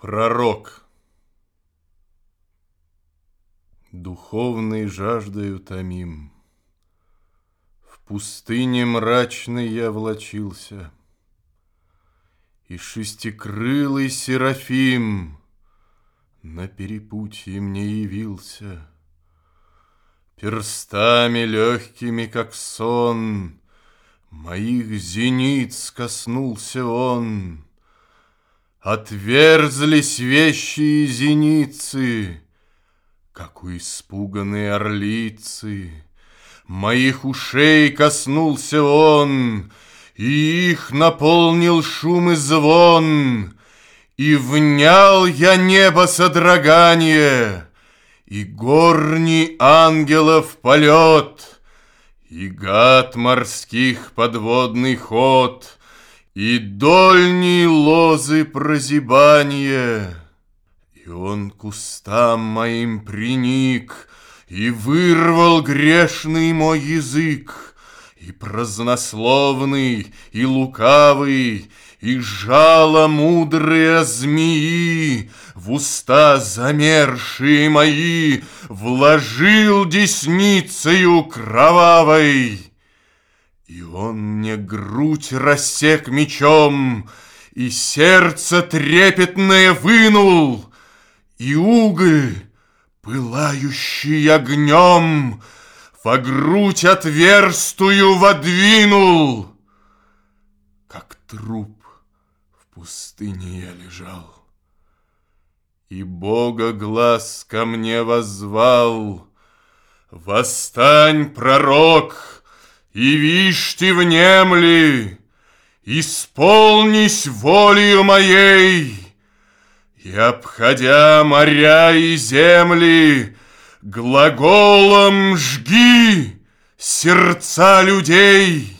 Пророк. Духовной жаждою томим, В пустыне мрачной я влочился, И шестикрылый Серафим На перепутье мне явился. Перстами легкими, как сон, Моих зениц коснулся он — Отверзлись вещи и зеницы, Как у испуганной орлицы. Моих ушей коснулся он, И их наполнил шум и звон, И внял я небо содрогание, И горни ангелов полет, И гад морских подводный ход — и дольней лозы прозябания. И он кустам моим приник, И вырвал грешный мой язык, И празднословный, и лукавый, И жало мудрые змеи В уста замершие мои Вложил десницею кровавой. И он мне грудь рассек мечом, И сердце трепетное вынул, И уголь, пылающий огнем, Во грудь отверстую водвинул. Как труп в пустыне я лежал, И Бога глаз ко мне возвал. Восстань, пророк! И вишь ты внемли, исполнись волею моей, И, обходя моря и земли, Глаголом жги сердца людей.